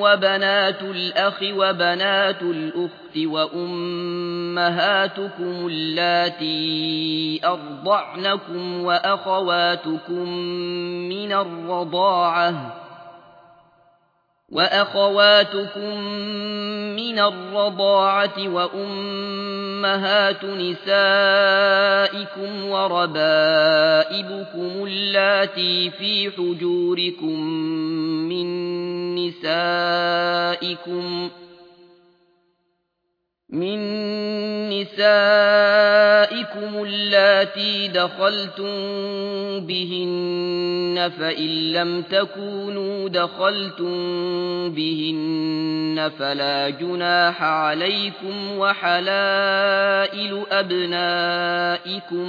وبنات الأخ وبنات الأخت وأمهاتكم اللاتي أرضعنكم وأخواتكم من الرضاعة وأخواتكم من الرضاعة وأمهات نسائكم وربائبكم اللاتي في حجوركم من نسائكم من نسائكم اللاتي دخلتم بهن فإن لم تكونوا دخلتم بهن فلا جناح عليكم وحلائل أبنائكم